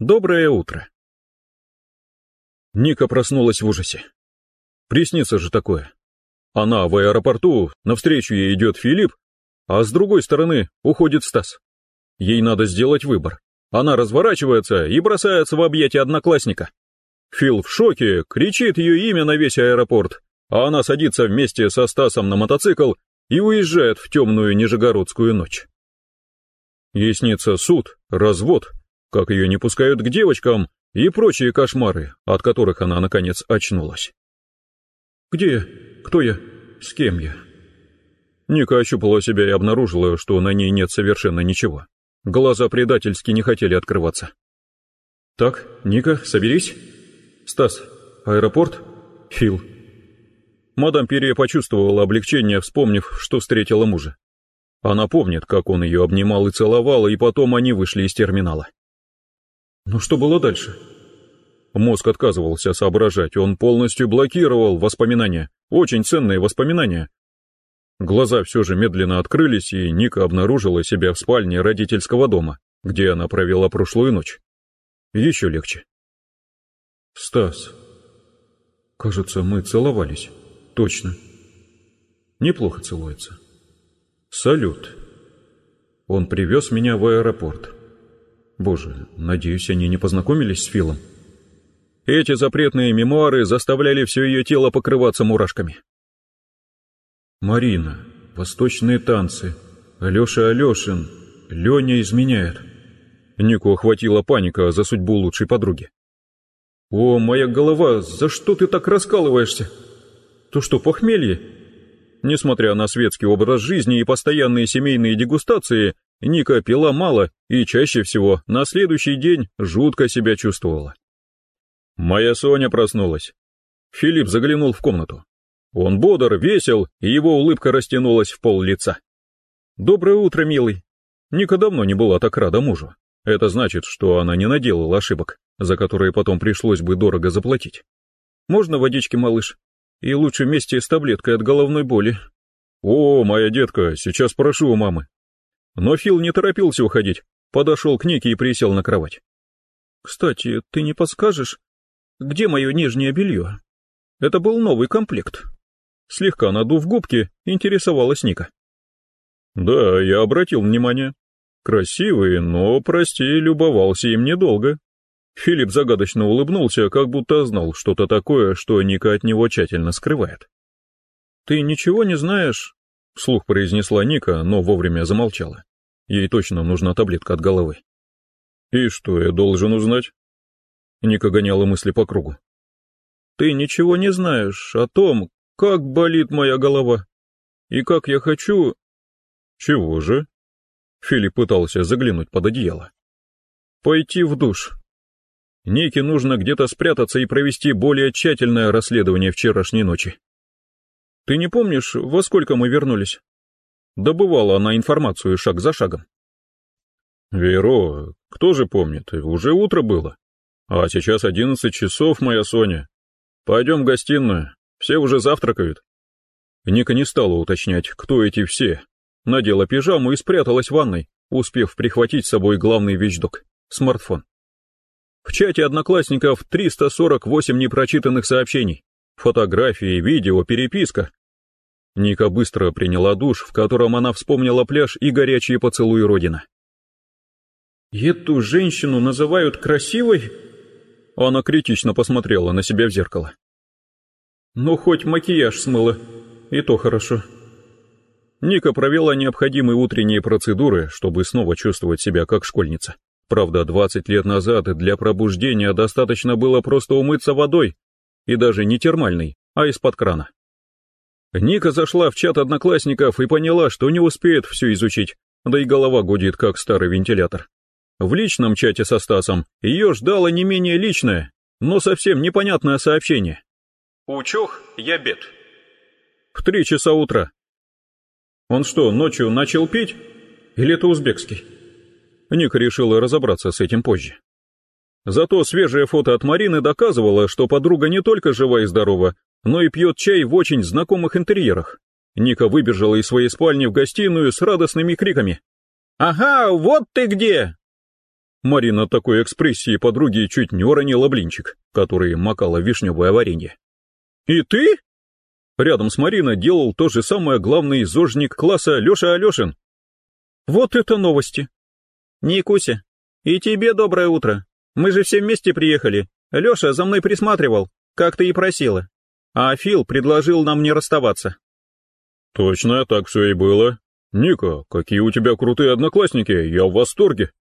Доброе утро. Ника проснулась в ужасе. Приснится же такое. Она в аэропорту, навстречу ей идет Филипп, а с другой стороны уходит Стас. Ей надо сделать выбор. Она разворачивается и бросается в объятия одноклассника. Фил в шоке, кричит ее имя на весь аэропорт, а она садится вместе со Стасом на мотоцикл и уезжает в темную нижегородскую ночь. Ей снится суд, развод, как ее не пускают к девочкам и прочие кошмары, от которых она, наконец, очнулась. «Где? Кто я? С кем я?» Ника ощупала себя и обнаружила, что на ней нет совершенно ничего. Глаза предательски не хотели открываться. «Так, Ника, соберись. Стас, аэропорт? Фил». Мадам Перье почувствовала облегчение, вспомнив, что встретила мужа. Она помнит, как он ее обнимал и целовал, и потом они вышли из терминала. Но что было дальше? Мозг отказывался соображать, он полностью блокировал воспоминания, очень ценные воспоминания. Глаза все же медленно открылись, и Ника обнаружила себя в спальне родительского дома, где она провела прошлую ночь. Еще легче. «Стас, кажется, мы целовались. Точно. Неплохо целуется. Салют. Он привез меня в аэропорт». Боже, надеюсь, они не познакомились с Филом. Эти запретные мемуары заставляли все ее тело покрываться мурашками. Марина, восточные танцы, Алеша Алешин, Леня изменяет. Нику охватила паника за судьбу лучшей подруги. «О, моя голова, за что ты так раскалываешься? То что, похмелье?» Несмотря на светский образ жизни и постоянные семейные дегустации, Ника пила мало и чаще всего на следующий день жутко себя чувствовала. Моя Соня проснулась. Филипп заглянул в комнату. Он бодр, весел, и его улыбка растянулась в пол лица. «Доброе утро, милый». Ника давно не была так рада мужу. Это значит, что она не наделала ошибок, за которые потом пришлось бы дорого заплатить. «Можно водички, малыш? И лучше вместе с таблеткой от головной боли». «О, моя детка, сейчас прошу у мамы», но Фил не торопился уходить, подошел к Нике и присел на кровать. «Кстати, ты не подскажешь, где мое нижнее белье? Это был новый комплект». Слегка надув губки, интересовалась Ника. «Да, я обратил внимание. Красивый, но, прости, любовался им недолго». Филипп загадочно улыбнулся, как будто знал что-то такое, что Ника от него тщательно скрывает. «Ты ничего не знаешь Вслух произнесла Ника, но вовремя замолчала. Ей точно нужна таблетка от головы. «И что я должен узнать?» Ника гоняла мысли по кругу. «Ты ничего не знаешь о том, как болит моя голова, и как я хочу...» «Чего же?» Филипп пытался заглянуть под одеяло. «Пойти в душ. Нике нужно где-то спрятаться и провести более тщательное расследование вчерашней ночи. Ты не помнишь, во сколько мы вернулись? Добывала она информацию шаг за шагом. Веро, кто же помнит, уже утро было. А сейчас одиннадцать часов, моя Соня. Пойдем в гостиную, все уже завтракают. Ника не стала уточнять, кто эти все. Надела пижаму и спряталась в ванной, успев прихватить с собой главный вещдок — смартфон. В чате одноклассников 348 непрочитанных сообщений. Фотографии, видео, переписка. Ника быстро приняла душ, в котором она вспомнила пляж и горячие поцелуи Родина. «Эту женщину называют красивой?» Она критично посмотрела на себя в зеркало. «Ну, хоть макияж смыла, и то хорошо». Ника провела необходимые утренние процедуры, чтобы снова чувствовать себя как школьница. Правда, 20 лет назад для пробуждения достаточно было просто умыться водой, и даже не термальной, а из-под крана. Ника зашла в чат одноклассников и поняла, что не успеет все изучить, да и голова гудит, как старый вентилятор. В личном чате со Стасом ее ждало не менее личное, но совсем непонятное сообщение. «Учех, я бед». В три часа утра. Он что, ночью начал пить? Или это узбекский? Ника решила разобраться с этим позже. Зато свежее фото от Марины доказывало, что подруга не только жива и здорова, но и пьет чай в очень знакомых интерьерах. Ника выбежала из своей спальни в гостиную с радостными криками. «Ага, вот ты где!» Марина такой экспрессии подруги чуть не уронила блинчик, который макала вишневое варенье. «И ты?» Рядом с Мариной делал то же самое главный зожник класса Леша Алешин. «Вот это новости!» «Никуся, и тебе доброе утро. Мы же все вместе приехали. Леша за мной присматривал, как ты и просила. А Фил предложил нам не расставаться». «Точно, так все и было. Ника, какие у тебя крутые одноклассники, я в восторге!»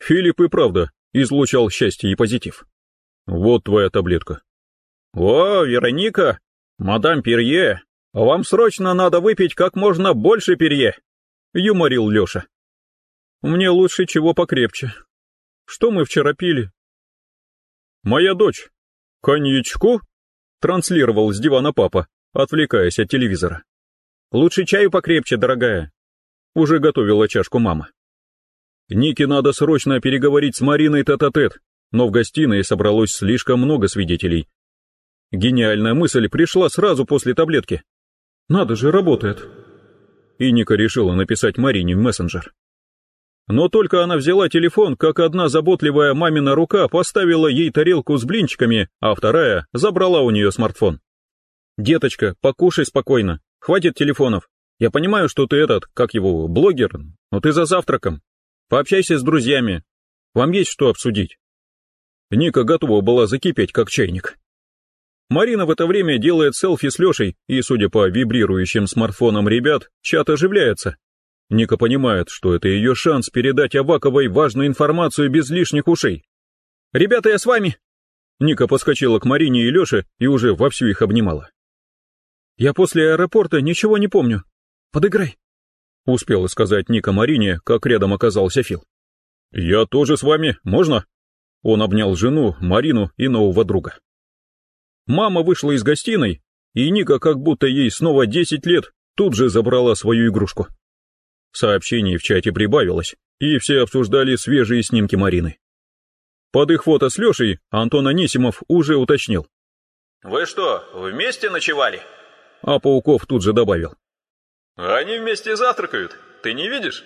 Филипп и правда излучал счастье и позитив. Вот твоя таблетка. О, Вероника, мадам Перье, вам срочно надо выпить как можно больше Перье, юморил Леша. Мне лучше чего покрепче. Что мы вчера пили? Моя дочь. Коньячку? Транслировал с дивана папа, отвлекаясь от телевизора. Лучше чаю покрепче, дорогая. Уже готовила чашку мама. Нике надо срочно переговорить с Мариной тет-а-тет, но в гостиной собралось слишком много свидетелей. Гениальная мысль пришла сразу после таблетки. Надо же, работает. И Ника решила написать Марине в мессенджер. Но только она взяла телефон, как одна заботливая мамина рука поставила ей тарелку с блинчиками, а вторая забрала у нее смартфон. «Деточка, покушай спокойно, хватит телефонов. Я понимаю, что ты этот, как его, блогер, но ты за завтраком. Пообщайся с друзьями. Вам есть что обсудить. Ника готова была закипеть, как чайник. Марина в это время делает селфи с Лешей, и, судя по вибрирующим смартфонам ребят, чат оживляется. Ника понимает, что это ее шанс передать Аваковой важную информацию без лишних ушей. «Ребята, я с вами!» Ника подскочила к Марине и Леше и уже вовсю их обнимала. «Я после аэропорта ничего не помню. Подыграй!» Успела сказать Ника Марине, как рядом оказался Фил. «Я тоже с вами, можно?» Он обнял жену, Марину и нового друга. Мама вышла из гостиной, и Ника, как будто ей снова десять лет, тут же забрала свою игрушку. Сообщений в чате прибавилось, и все обсуждали свежие снимки Марины. Под их фото с Лешей Антон Анисимов уже уточнил. «Вы что, вместе ночевали?» А Пауков тут же добавил. Они вместе завтракают, ты не видишь?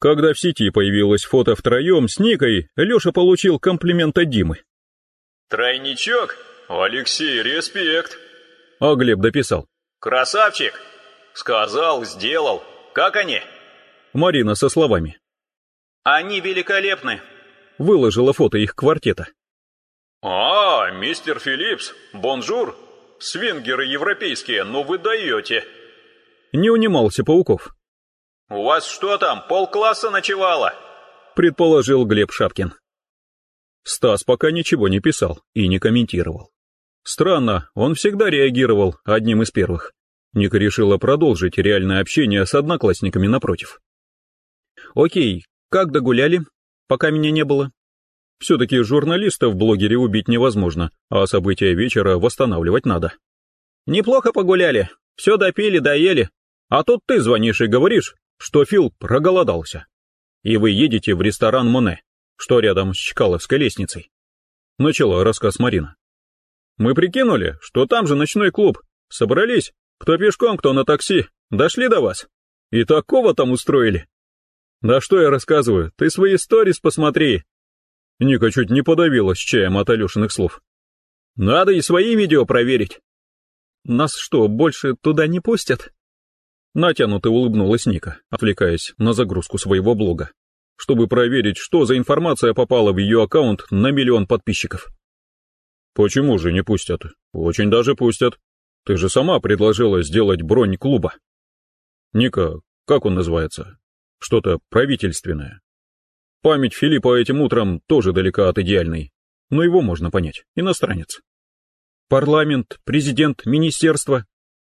Когда в сети появилось фото втроем с Никой, Леша получил комплимент от Димы. Тройничок? Алексей, респект. А Глеб дописал. Красавчик! Сказал, сделал. Как они? Марина со словами. Они великолепны. Выложила фото их квартета. А, мистер Филлипс, бонжур. Свингеры европейские, ну вы даете. Не унимался Пауков. «У вас что там, полкласса ночевало?» Предположил Глеб Шапкин. Стас пока ничего не писал и не комментировал. Странно, он всегда реагировал одним из первых. Ника решила продолжить реальное общение с одноклассниками напротив. «Окей, как догуляли, пока меня не было?» Все-таки журналиста в блогере убить невозможно, а события вечера восстанавливать надо. «Неплохо погуляли, все допили, доели, а тут ты звонишь и говоришь, что Фил проголодался. И вы едете в ресторан Моне, что рядом с Чкаловской лестницей. Начала рассказ Марина. Мы прикинули, что там же ночной клуб. Собрались, кто пешком, кто на такси, дошли до вас. И такого там устроили. Да что я рассказываю, ты свои сторис посмотри. Ника чуть не подавилась чаем от Алешиных слов. Надо и свои видео проверить. Нас что, больше туда не пустят? Натянуто улыбнулась Ника, отвлекаясь на загрузку своего блога, чтобы проверить, что за информация попала в ее аккаунт на миллион подписчиков. Почему же не пустят? Очень даже пустят. Ты же сама предложила сделать бронь клуба. Ника, как он называется? Что-то правительственное. Память Филиппа этим утром тоже далека от идеальной, но его можно понять, иностранец. Парламент, президент, министерство,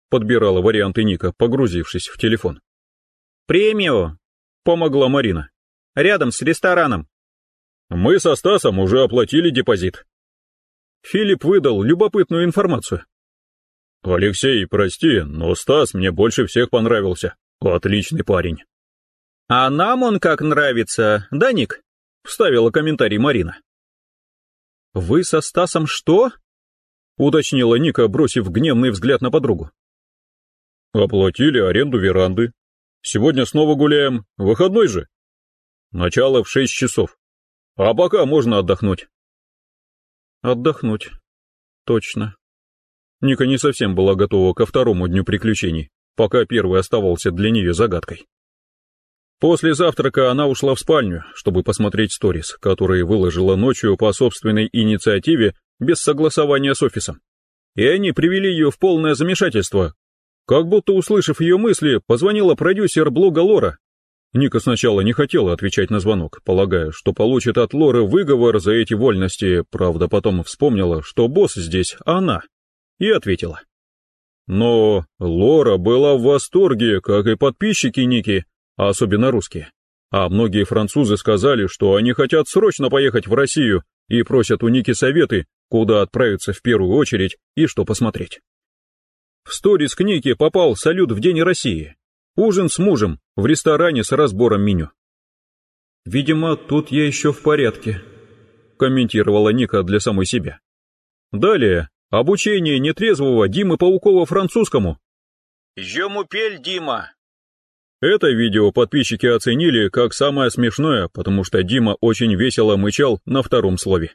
Подбирала варианты Ника, погрузившись в телефон. «Премию!» — помогла Марина. «Рядом с рестораном». «Мы со Стасом уже оплатили депозит». Филипп выдал любопытную информацию. «Алексей, прости, но Стас мне больше всех понравился. Отличный парень». «А нам он как нравится, да, Ник?» — вставила комментарий Марина. «Вы со Стасом что?» — уточнила Ника, бросив гневный взгляд на подругу. Оплатили аренду веранды. Сегодня снова гуляем, выходной же. Начало в шесть часов. А пока можно отдохнуть. Отдохнуть. Точно. Ника не совсем была готова ко второму дню приключений, пока первый оставался для нее загадкой. После завтрака она ушла в спальню, чтобы посмотреть сторис, которые выложила ночью по собственной инициативе без согласования с офисом. И они привели ее в полное замешательство. Как будто услышав ее мысли, позвонила продюсер блога Лора. Ника сначала не хотела отвечать на звонок, полагая, что получит от Лоры выговор за эти вольности, правда потом вспомнила, что босс здесь она, и ответила. Но Лора была в восторге, как и подписчики Ники, особенно русские. А многие французы сказали, что они хотят срочно поехать в Россию и просят у Ники советы, куда отправиться в первую очередь и что посмотреть. В сторис к Нике попал салют в День России. Ужин с мужем в ресторане с разбором меню. «Видимо, тут я еще в порядке», — комментировала Ника для самой себя. Далее обучение нетрезвого Димы Паукова французскому. «Je m'appelle Дима», это видео подписчики оценили как самое смешное, потому что Дима очень весело мычал на втором слове.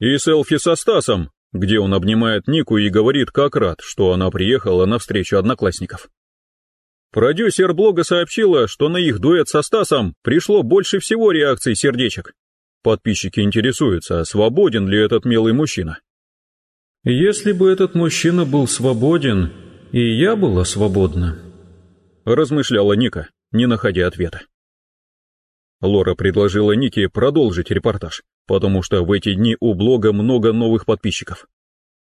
И селфи со Стасом, где он обнимает Нику и говорит, как рад, что она приехала на встречу одноклассников. Продюсер блога сообщила, что на их дуэт со Стасом пришло больше всего реакций сердечек. Подписчики интересуются, свободен ли этот милый мужчина. «Если бы этот мужчина был свободен, и я была свободна», размышляла Ника, не находя ответа. Лора предложила Нике продолжить репортаж, потому что в эти дни у блога много новых подписчиков.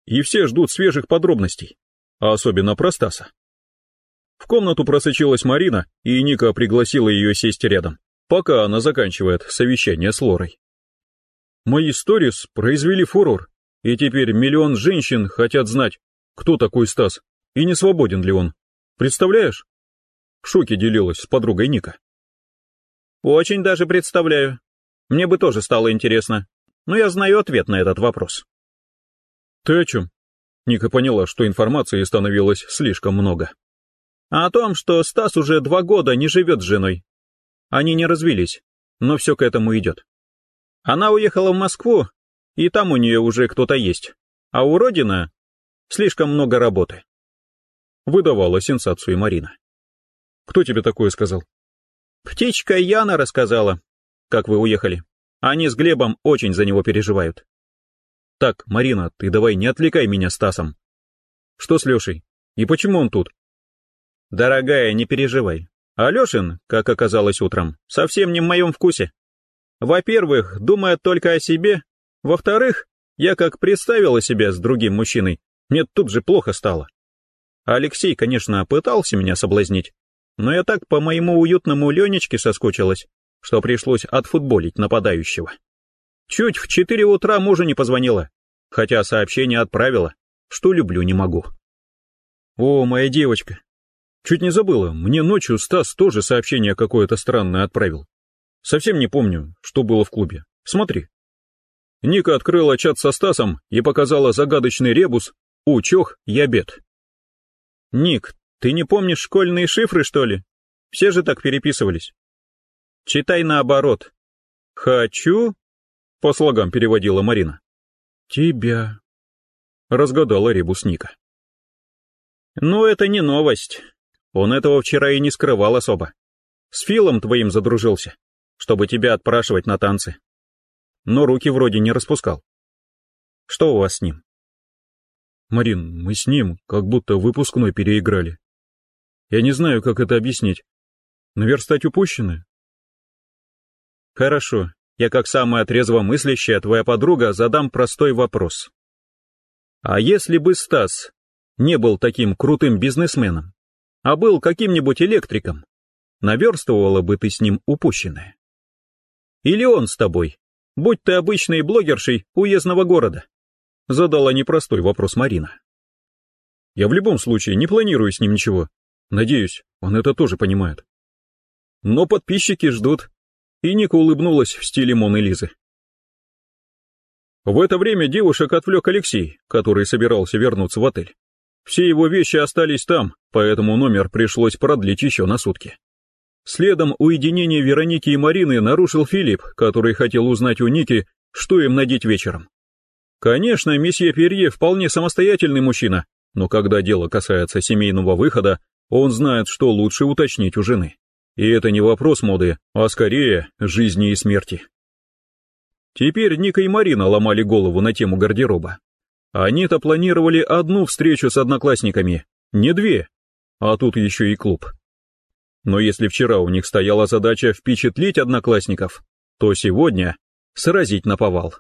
И все ждут свежих подробностей, а особенно про Стаса. В комнату просочилась Марина, и Ника пригласила ее сесть рядом, пока она заканчивает совещание с Лорой. Мои сторис произвели фурор, и теперь миллион женщин хотят знать, кто такой Стас и не свободен ли он. Представляешь? В шоке делилась с подругой Ника. Очень даже представляю. Мне бы тоже стало интересно. Но я знаю ответ на этот вопрос. Ты о чем? Ника поняла, что информации становилось слишком много. А о том, что Стас уже два года не живет с женой. Они не развелись, но все к этому идет. Она уехала в Москву, и там у нее уже кто-то есть. А у Родина слишком много работы. Выдавала сенсацию Марина. Кто тебе такое сказал? Птичка Яна рассказала, как вы уехали. Они с Глебом очень за него переживают. Так, Марина, ты давай не отвлекай меня Стасом. Что с Лешей? И почему он тут? Дорогая, не переживай. Алешин, как оказалось утром, совсем не в моем вкусе. Во-первых, думает только о себе. Во-вторых, я как представила себя с другим мужчиной, мне тут же плохо стало. Алексей, конечно, пытался меня соблазнить, но я так по моему уютному Ленечке соскучилась, что пришлось отфутболить нападающего. Чуть в четыре утра мужа не позвонила, хотя сообщение отправила, что люблю не могу. О, моя девочка. Чуть не забыла, мне ночью Стас тоже сообщение какое-то странное отправил. Совсем не помню, что было в клубе. Смотри. Ника открыла чат со Стасом и показала загадочный ребус «Учех, я бед». «Ник, ты не помнишь школьные шифры, что ли? Все же так переписывались. Читай наоборот. Хочу, по слогам переводила Марина. Тебя, разгадала ребус Ника. Ну, это не новость. Он этого вчера и не скрывал особо. С Филом твоим задружился, чтобы тебя отпрашивать на танцы. Но руки вроде не распускал. Что у вас с ним? Марин, мы с ним как будто выпускной переиграли. Я не знаю, как это объяснить. Наверстать упущенное? Хорошо, я как самая трезвомыслящая твоя подруга задам простой вопрос. А если бы Стас не был таким крутым бизнесменом, а был каким-нибудь электриком, наверстывала бы ты с ним упущенное? Или он с тобой, будь ты обычной блогершей уездного города? Задала непростой вопрос Марина. Я в любом случае не планирую с ним ничего, Надеюсь, он это тоже понимает. Но подписчики ждут. И Ника улыбнулась в стиле Моны Лизы. В это время девушек отвлек Алексей, который собирался вернуться в отель. Все его вещи остались там, поэтому номер пришлось продлить еще на сутки. Следом уединение Вероники и Марины нарушил Филипп, который хотел узнать у Ники, что им надеть вечером. Конечно, месье Перье вполне самостоятельный мужчина, но когда дело касается семейного выхода, он знает, что лучше уточнить у жены. И это не вопрос моды, а скорее жизни и смерти. Теперь Ника и Марина ломали голову на тему гардероба. Они-то планировали одну встречу с одноклассниками, не две, а тут еще и клуб. Но если вчера у них стояла задача впечатлить одноклассников, то сегодня сразить наповал.